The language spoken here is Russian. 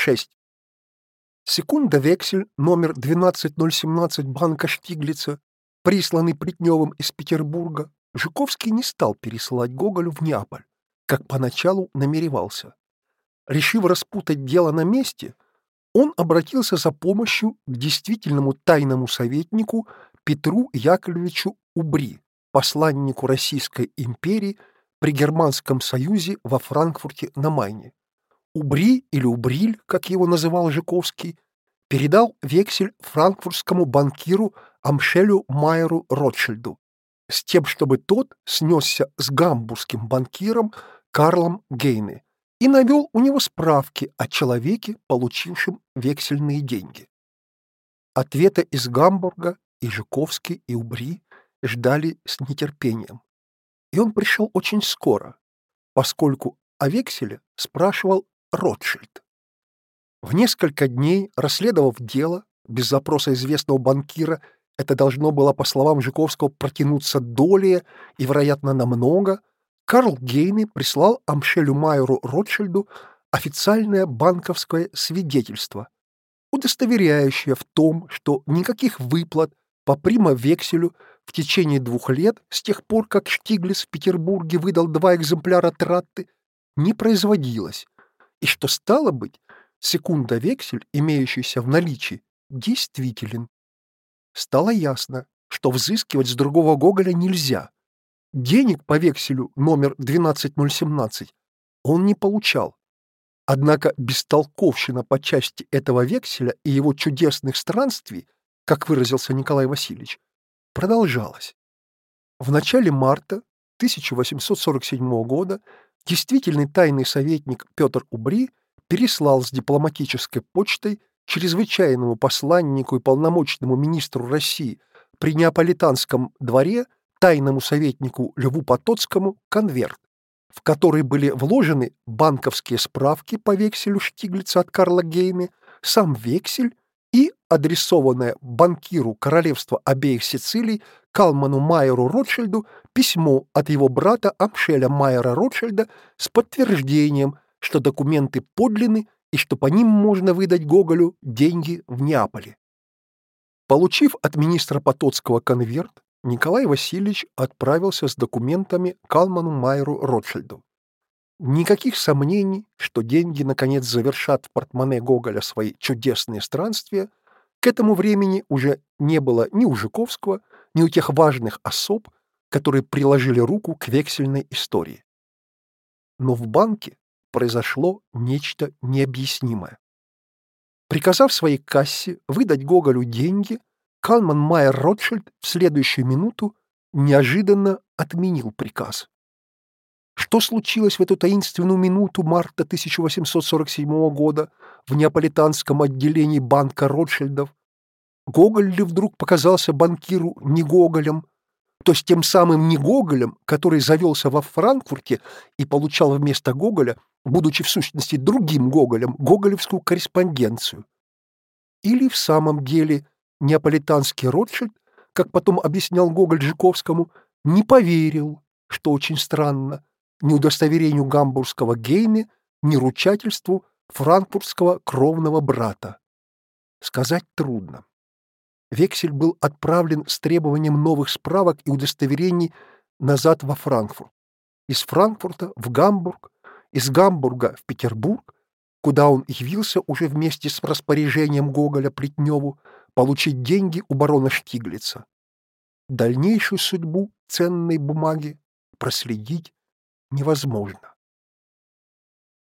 6. Секунда-вексель номер 12017 банка Штиглица, присланный Плетневым из Петербурга, Жуковский не стал пересылать Гоголю в Неаполь, как поначалу намеревался. Решив распутать дело на месте, он обратился за помощью к действительному тайному советнику Петру Яковлевичу Убри, посланнику Российской империи при Германском союзе во Франкфурте на Майне. Убри или Убриль, как его называл Жиковский, передал вексель франкфуртскому банкиру Амшелю Майеру Ротшильду с тем, чтобы тот снесся с гамбургским банкиром Карлом Гейне и навел у него справки о человеке, получившем вексельные деньги. Ответа из Гамбурга и Жуковский, и Убри ждали с нетерпением. И он пришел очень скоро, поскольку о векселе спрашивал Ротшильд. В несколько дней, расследовав дело, без запроса известного банкира, это должно было, по словам Жуковского, протянуться долее и, вероятно, намного, Карл Гейне прислал Амшелю Майеру Ротшильду официальное банковское свидетельство, удостоверяющее в том, что никаких выплат по прима-векселю в течение двух лет, с тех пор, как Штиглиц в Петербурге выдал два экземпляра тратты, не производилось, и что, стало быть, секунда-вексель, имеющийся в наличии, действителен. Стало ясно, что взыскивать с другого Гоголя нельзя. Денег по векселю номер 12017 он не получал. Однако бестолковщина по части этого векселя и его чудесных странствий, как выразился Николай Васильевич, продолжалась. В начале марта 1847 года действительный тайный советник Петр Убри переслал с дипломатической почтой чрезвычайному посланнику и полномочному министру России при Неаполитанском дворе тайному советнику Льву Потоцкому конверт, в который были вложены банковские справки по векселю Штиглица от Карла Гейме, сам вексель и адресованное банкиру королевства обеих Сицилий Калману Майеру Ротшильду письмо от его брата Амшеля Майера Ротшильда с подтверждением, что документы подлинны и что по ним можно выдать Гоголю деньги в Неаполе. Получив от министра Потоцкого конверт, Николай Васильевич отправился с документами Калману Майеру Ротшильду. Никаких сомнений, что деньги наконец завершат в портмоне Гоголя свои чудесные странствия, к этому времени уже не было ни у Жуковского, ни у тех важных особ, которые приложили руку к вексельной истории. Но в банке произошло нечто необъяснимое. Приказав своей кассе выдать Гоголю деньги, Калман Майер Ротшильд в следующую минуту неожиданно отменил приказ. Что случилось в эту таинственную минуту марта 1847 года в неаполитанском отделении банка Ротшильдов? Гоголь ли вдруг показался банкиру не Гоголем, то есть тем самым не Гоголем, который завелся во Франкфурте и получал вместо Гоголя, будучи в сущности другим Гоголем, гоголевскую корреспонденцию? Или в самом деле неаполитанский Ротшильд, как потом объяснял Гоголь Жиковскому, не поверил, что очень странно, ни удостоверению гамбургского Гейне, ни ручательству франкфуртского кровного брата. Сказать трудно. Вексель был отправлен с требованием новых справок и удостоверений назад во Франкфурт. Из Франкфурта в Гамбург, из Гамбурга в Петербург, куда он явился уже вместе с распоряжением Гоголя Плетневу получить деньги у барона Штиглица. Дальнейшую судьбу ценной бумаги проследить невозможно.